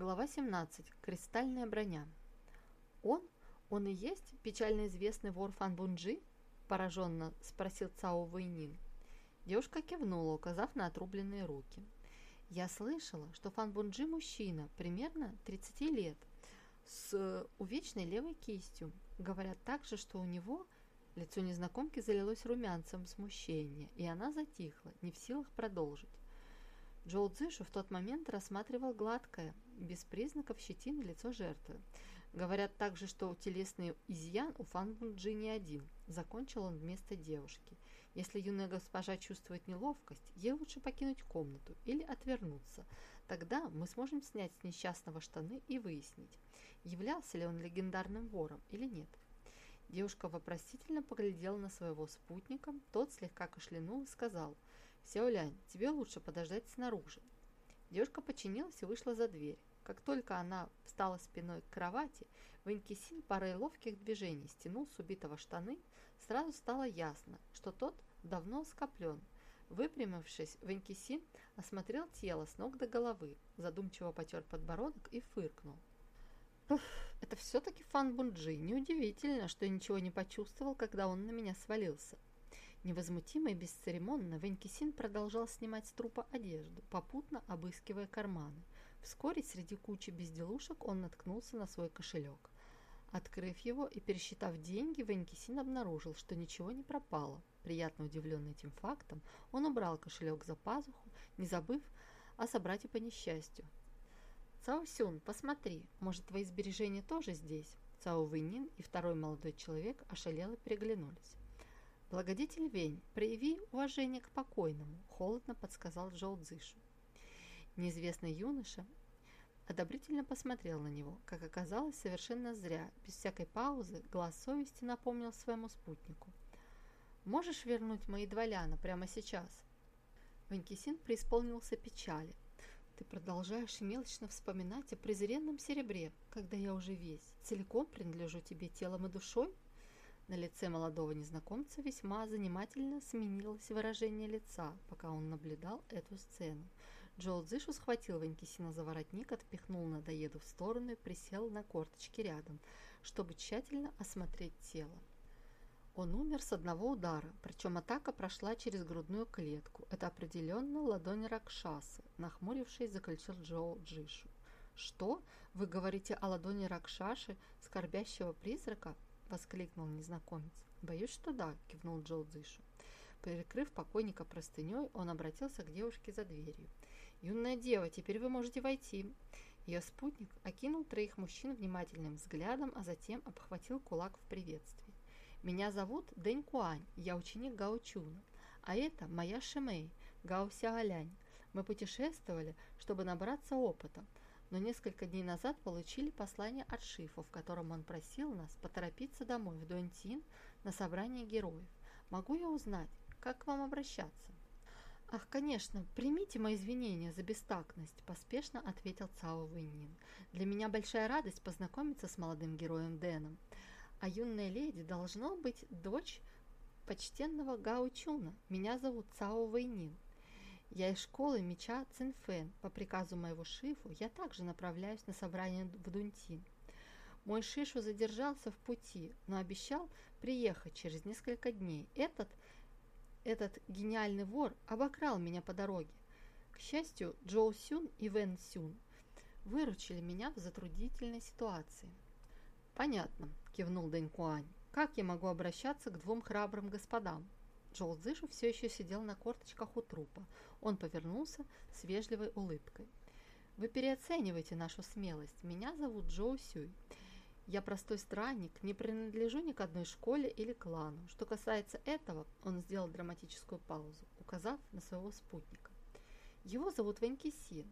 Глава 17. Кристальная броня. «Он? Он и есть печально известный вор Фан Бунджи?» – пораженно спросил Цао Вэйнин. Девушка кивнула, указав на отрубленные руки. «Я слышала, что Фан Бунджи мужчина, примерно 30 лет, с увечной левой кистью. Говорят также, что у него лицо незнакомки залилось румянцем смущения, и она затихла, не в силах продолжить. Джоу Цзышу в тот момент рассматривал гладкое, без признаков щетины лицо жертвы. Говорят также, что телесный изъян у Фан Бунджи не один. Закончил он вместо девушки. Если юная госпожа чувствует неловкость, ей лучше покинуть комнату или отвернуться. Тогда мы сможем снять с несчастного штаны и выяснить, являлся ли он легендарным вором или нет. Девушка вопросительно поглядела на своего спутника, тот слегка кашлянул и сказал – «Сяолянь, тебе лучше подождать снаружи». Девушка подчинилась и вышла за дверь. Как только она встала спиной к кровати, Ванькисин парой ловких движений стянул с убитого штаны, сразу стало ясно, что тот давно скоплен. Выпрямившись, Ванькисин осмотрел тело с ног до головы, задумчиво потер подбородок и фыркнул. Это все-таки Фан Бунджи. Неудивительно, что я ничего не почувствовал, когда он на меня свалился. Невозмутимо и бесцеремонно Венкисин продолжал снимать с трупа одежду, попутно обыскивая карманы. Вскоре среди кучи безделушек он наткнулся на свой кошелек. Открыв его и пересчитав деньги, Венкисин обнаружил, что ничего не пропало. Приятно удивленный этим фактом, он убрал кошелек за пазуху, не забыв о собрате по несчастью. «Цао Сюн, посмотри, может, твои сбережения тоже здесь?» Цао Вэнин и второй молодой человек ошалело переглянулись. «Благодетель Вень, прояви уважение к покойному», – холодно подсказал Джоу Цзышу. Неизвестный юноша одобрительно посмотрел на него. Как оказалось, совершенно зря. Без всякой паузы глаз совести напомнил своему спутнику. «Можешь вернуть мои два ляна прямо сейчас?» Ванькисин преисполнился печали. «Ты продолжаешь мелочно вспоминать о презренном серебре, когда я уже весь, целиком принадлежу тебе телом и душой?» На лице молодого незнакомца весьма занимательно сменилось выражение лица, пока он наблюдал эту сцену. Джоу Цзышу схватил Ванькисина за воротник, отпихнул надоеду в сторону и присел на корточки рядом, чтобы тщательно осмотреть тело. Он умер с одного удара, причем атака прошла через грудную клетку. Это определенно ладонь Ракшасы, нахмурившись, заключил Джоу Джишу. «Что? Вы говорите о ладони Ракшаши, скорбящего призрака? – воскликнул незнакомец. «Боюсь, что да», – кивнул Джоу Дзышу. Перекрыв покойника простыней, он обратился к девушке за дверью. «Юная дева, теперь вы можете войти». Ее спутник окинул троих мужчин внимательным взглядом, а затем обхватил кулак в приветствии. «Меня зовут Дэнь Куань, я ученик Гао Чуна, а это моя Шимэй, Гао Сяолянь. Мы путешествовали, чтобы набраться опыта но несколько дней назад получили послание от Шифа, в котором он просил нас поторопиться домой в Дуэнтин на собрание героев. Могу я узнать, как к вам обращаться? «Ах, конечно, примите мои извинения за бестактность», – поспешно ответил Цао Вэньнин. «Для меня большая радость познакомиться с молодым героем Дэном. А юная леди должно быть дочь почтенного Гао Чуна. Меня зовут Цао Вэйнин. Я из школы меча Цинфэн. По приказу моего шифу я также направляюсь на собрание в Дунтин. Мой шишу задержался в пути, но обещал приехать через несколько дней. Этот, этот гениальный вор обокрал меня по дороге. К счастью, Джоу Сюн и Вэн Сюн выручили меня в затруднительной ситуации. «Понятно», – кивнул Дэнь Куань. «Как я могу обращаться к двум храбрым господам?» Джоу Цзышу все еще сидел на корточках у трупа. Он повернулся с вежливой улыбкой. «Вы переоцениваете нашу смелость. Меня зовут Джоу Сюй. Я простой странник, не принадлежу ни к одной школе или клану. Что касается этого, он сделал драматическую паузу, указав на своего спутника. Его зовут Венки Син.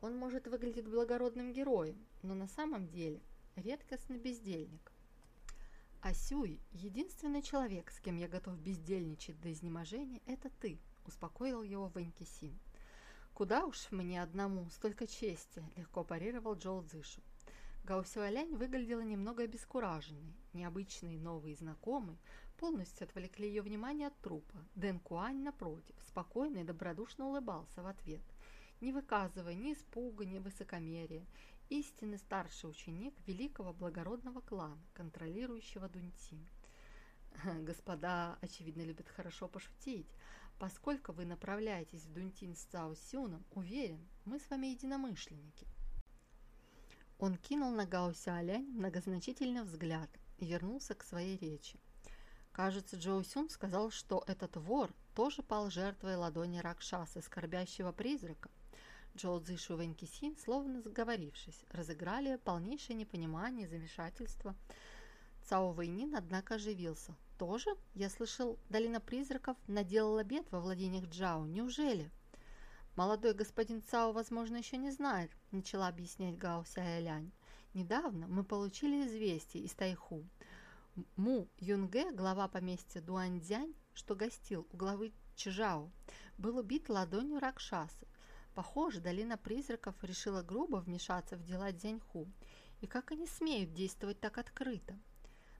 Он может выглядеть благородным героем, но на самом деле редкостный бездельник. А Сюй, единственный человек, с кем я готов бездельничать до изнеможения, это ты, успокоил его Вэньки Син. Куда уж мне одному, столько чести, легко парировал Джоу Цзышу. Гао выглядела немного обескураженной. Необычные новые знакомые полностью отвлекли ее внимание от трупа. Дэн Куань, напротив, спокойно и добродушно улыбался в ответ. не выказывая ни испуга, ни высокомерия, истинный старший ученик великого благородного клана, контролирующего Дунтин. Господа, очевидно, любят хорошо пошутить. Поскольку вы направляетесь в Дунтин с Цао Сюном, уверен, мы с вами единомышленники. Он кинул на Гао Сяолянь многозначительный взгляд и вернулся к своей речи. Кажется, Джоу Сюн сказал, что этот вор тоже пал жертвой ладони Ракшасы, скорбящего призрака. Джоу Цзишу и Вэнь Кисин, словно сговорившись, разыграли полнейшее непонимание и замешательство. Цао Вэйнин, однако, оживился. «Тоже? Я слышал, долина призраков наделала бед во владениях Джао. Неужели?» «Молодой господин Цао, возможно, еще не знает», – начала объяснять Гао Сяэлянь. «Недавно мы получили известие из Тайху. Му Юнге, глава поместья Дуаньцзянь, что гостил у главы Чжао, был убит ладонью Ракшасы. Похоже, долина призраков решила грубо вмешаться в дела Дзяньху. И как они смеют действовать так открыто?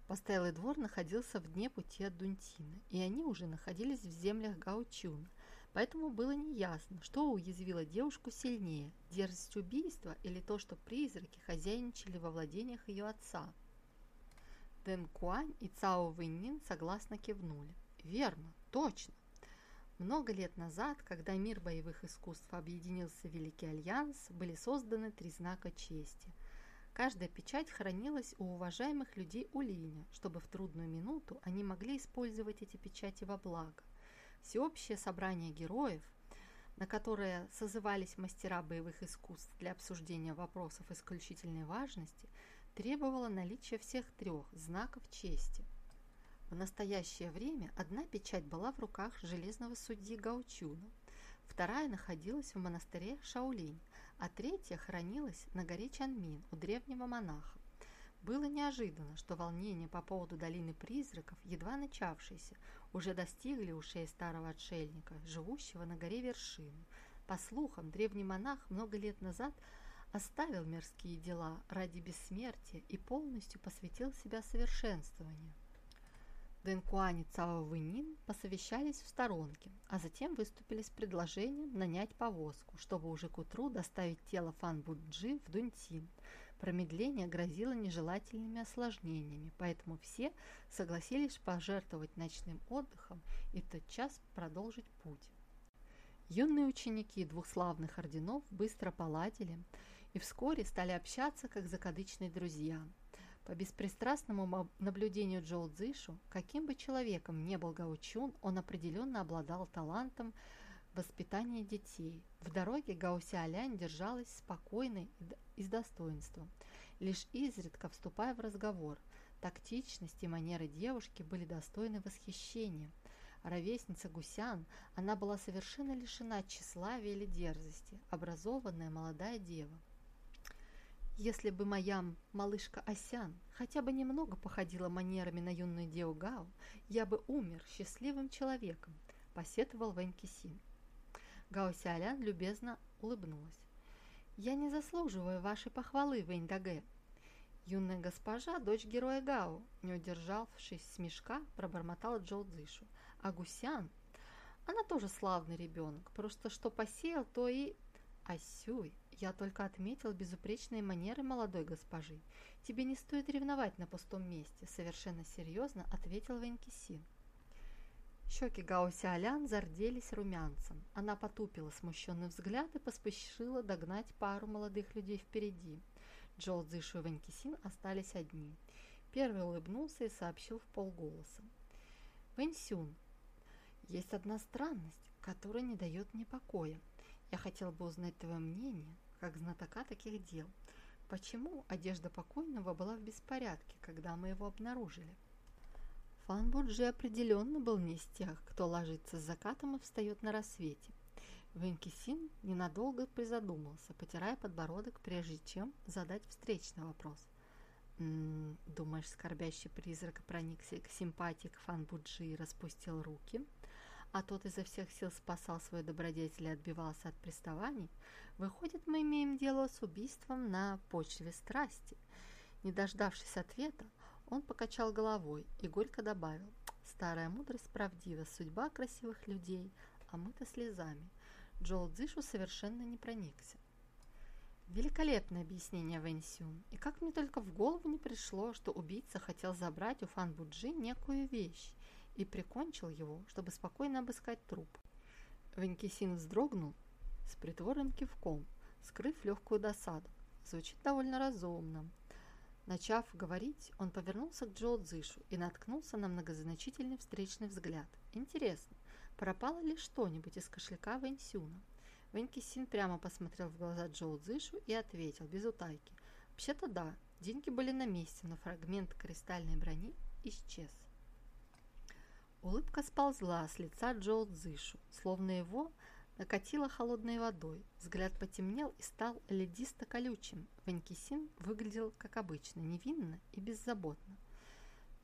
Постоялый двор находился в дне пути от Дунтина, и они уже находились в землях Гаучуна, поэтому было неясно, что уязвило девушку сильнее – дерзость убийства или то, что призраки хозяйничали во владениях ее отца. Дэн Куань и Цао Вэньнин согласно кивнули. Верно, точно. Много лет назад, когда мир боевых искусств объединился в Великий Альянс, были созданы три знака чести. Каждая печать хранилась у уважаемых людей Улиня, чтобы в трудную минуту они могли использовать эти печати во благо. Всеобщее собрание героев, на которое созывались мастера боевых искусств для обсуждения вопросов исключительной важности, требовало наличия всех трех знаков чести. В настоящее время одна печать была в руках железного судьи Гаучуна, вторая находилась в монастыре Шаолинь, а третья хранилась на горе Чанмин у древнего монаха. Было неожиданно, что волнения по поводу долины призраков, едва начавшиеся, уже достигли ушей старого отшельника, живущего на горе вершины. По слухам, древний монах много лет назад оставил мирские дела ради бессмертия и полностью посвятил себя совершенствованию. Дэнкуань и Цао Вэнин посовещались в сторонке, а затем выступили с предложением нанять повозку, чтобы уже к утру доставить тело Фан Буджи в Дунтин. Промедление грозило нежелательными осложнениями, поэтому все согласились пожертвовать ночным отдыхом и тотчас продолжить путь. Юные ученики двух славных орденов быстро поладили и вскоре стали общаться как закадычные друзья. По беспристрастному наблюдению Джоу Цзишу, каким бы человеком не был Гаучун, он определенно обладал талантом воспитания детей. В дороге Гауся Алянь держалась спокойно и с достоинством, лишь изредка вступая в разговор. Тактичность и манеры девушки были достойны восхищения. Ровесница Гусян, она была совершенно лишена тщеславия или дерзости, образованная молодая дева. Если бы моя малышка Асян хотя бы немного походила манерами на юную Део Гао, я бы умер счастливым человеком, посетовал Вэнь Кисин. Гао Сяолян любезно улыбнулась. «Я не заслуживаю вашей похвалы, Вэнь Дагэ». «Юная госпожа, дочь героя Гао», не удержавшись с мешка, пробормотала Джоу Цзишу. «А Гусян? Она тоже славный ребенок, просто что посеял, то и...» «Асюй, я только отметил безупречные манеры молодой госпожи. Тебе не стоит ревновать на пустом месте», — совершенно серьезно ответил Венкисин. Щеки Гао Сяолян зарделись румянцем. Она потупила смущенный взгляд и поспешила догнать пару молодых людей впереди. Джоу Цзишу и Ванькисин остались одни. Первый улыбнулся и сообщил в полголоса. «Вэньсюн, есть одна странность, которая не дает мне покоя. Я хотел бы узнать твое мнение как знатока таких дел. Почему одежда покойного была в беспорядке, когда мы его обнаружили? Фан Бурджи определенно был не из тех, кто ложится с закатом и встает на рассвете. Венкисин ненадолго призадумался, потирая подбородок, прежде чем задать встречный вопрос. «М -м, «Думаешь, скорбящий призрак проникся к симпатии к Фан Буджи и распустил руки?» А тот изо всех сил спасал свою добродетель и отбивался от приставаний, выходит, мы имеем дело с убийством на почве страсти. Не дождавшись ответа, он покачал головой и горько добавил, «Старая мудрость правдива, судьба красивых людей, а мы-то слезами». Джоу Цзишу совершенно не проникся. Великолепное объяснение Вэнь Сюн. И как мне только в голову не пришло, что убийца хотел забрать у Фан Буджи некую вещь и прикончил его, чтобы спокойно обыскать труп. Вэнь Кисин вздрогнул с притворным кивком, скрыв легкую досаду. Звучит довольно разумно. Начав говорить, он повернулся к Джоу Цзишу и наткнулся на многозначительный встречный взгляд. Интересно, пропало ли что-нибудь из кошелька Вэньсюна? Вэньки Син прямо посмотрел в глаза Джоу Цзишу и ответил, без утайки. Вообще-то да, деньги были на месте, но фрагмент кристальной брони исчез. Улыбка сползла с лица Джоу Цзишу, словно его накатило холодной водой. Взгляд потемнел и стал ледисто-колючим. Ванькисин выглядел, как обычно, невинно и беззаботно.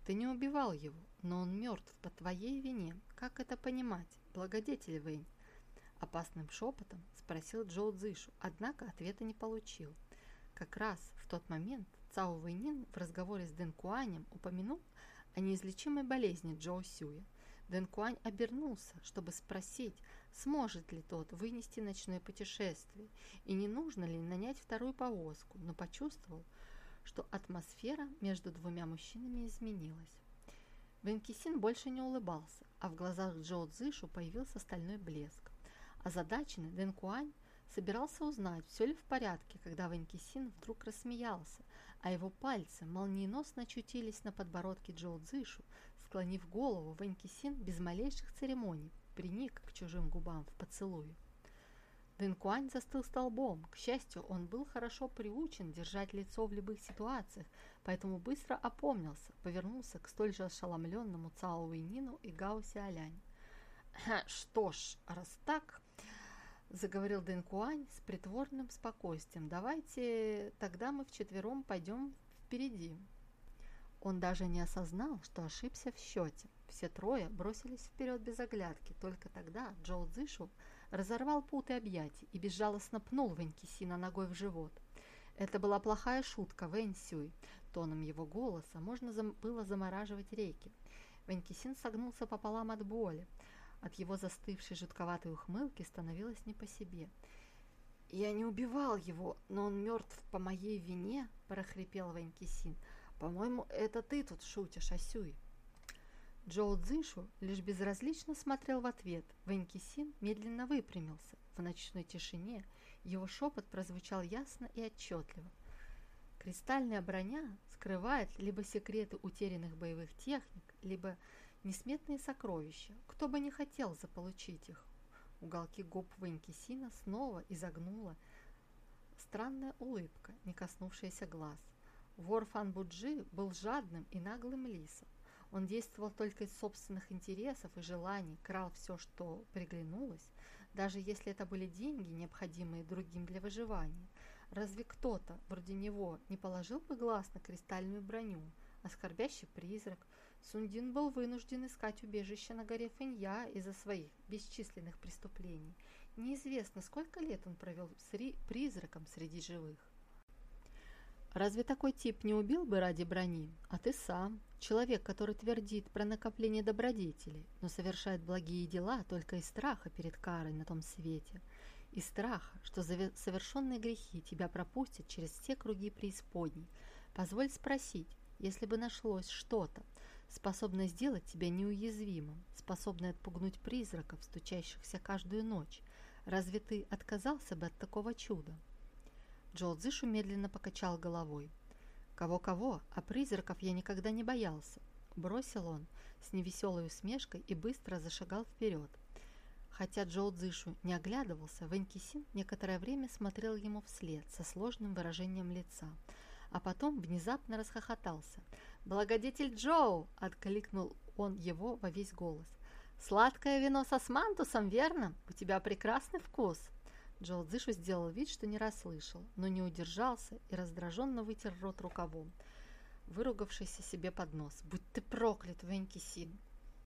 «Ты не убивал его, но он мертв по твоей вине. Как это понимать, благодетель Вэнь?» Опасным шепотом спросил Джоу Цзышу, однако ответа не получил. Как раз в тот момент Цао Вэйнин в разговоре с Дэн Куанем упомянул о неизлечимой болезни Джоу Сюя. Дэн Куань обернулся, чтобы спросить, сможет ли тот вынести ночное путешествие и не нужно ли нанять вторую повозку, но почувствовал, что атмосфера между двумя мужчинами изменилась. Венкисин больше не улыбался, а в глазах Джоу Цзышу появился стальной блеск. Озадаченный Дэн Куань собирался узнать, все ли в порядке, когда Венкисин вдруг рассмеялся, а его пальцы молниеносно очутились на подбородке Джоу Цзышу, склонив голову, Венкисин без малейших церемоний приник к чужим губам в поцелуе. Дэнкуань застыл столбом. К счастью, он был хорошо приучен держать лицо в любых ситуациях, поэтому быстро опомнился, повернулся к столь же ошеломленному Цао Уинину и Гао Сиалянь. «Что ж, раз так...» — заговорил Дэнкуань с притворным спокойствием. «Давайте тогда мы вчетвером пойдем впереди». Он даже не осознал, что ошибся в счете. Все трое бросились вперед без оглядки. Только тогда Джоу Цзышу разорвал путы объятий и безжалостно пнул Вэнькисина ногой в живот. Это была плохая шутка, Вэнь Сюй. Тоном его голоса можно было замораживать реки. Вэнькисин согнулся пополам от боли. От его застывшей жутковатой ухмылки становилось не по себе. «Я не убивал его, но он мертв по моей вине», – прохрипел Вэнькисин. «По-моему, это ты тут шутишь, Асюй». Джоу Цзишу лишь безразлично смотрел в ответ. Вэньки Син медленно выпрямился. В ночной тишине его шепот прозвучал ясно и отчетливо. Кристальная броня скрывает либо секреты утерянных боевых техник, либо несметные сокровища. Кто бы не хотел заполучить их. Уголки губ Вэньки Сина снова изогнула странная улыбка, не коснувшаяся глаз. Вор Фан Буджи был жадным и наглым лисом. Он действовал только из собственных интересов и желаний, крал все, что приглянулось, даже если это были деньги, необходимые другим для выживания. Разве кто-то, вроде него, не положил бы глаз на кристальную броню, а скорбящий призрак? Сундин был вынужден искать убежище на горе Фэнья из-за своих бесчисленных преступлений. Неизвестно, сколько лет он провел с призраком среди живых. Разве такой тип не убил бы ради брони? А ты сам, человек, который твердит про накопление добродетелей, но совершает благие дела только из страха перед карой на том свете, из страха, что совершенные грехи тебя пропустят через все круги преисподней. Позволь спросить, если бы нашлось что-то, способное сделать тебя неуязвимым, способное отпугнуть призраков, стучащихся каждую ночь, разве ты отказался бы от такого чуда? Джоу медленно покачал головой. «Кого-кого, а призраков я никогда не боялся», – бросил он с невеселой усмешкой и быстро зашагал вперед. Хотя Джоу Цзышу не оглядывался, Вэнь Кисин некоторое время смотрел ему вслед со сложным выражением лица, а потом внезапно расхохотался. «Благодетель Джоу!» – откликнул он его во весь голос. «Сладкое вино со смантусом, верно? У тебя прекрасный вкус!» Джоу Цзышу сделал вид, что не расслышал, но не удержался и раздраженно вытер рот рукавом, выругавшийся себе под нос. «Будь ты проклят, Вэньки Син!»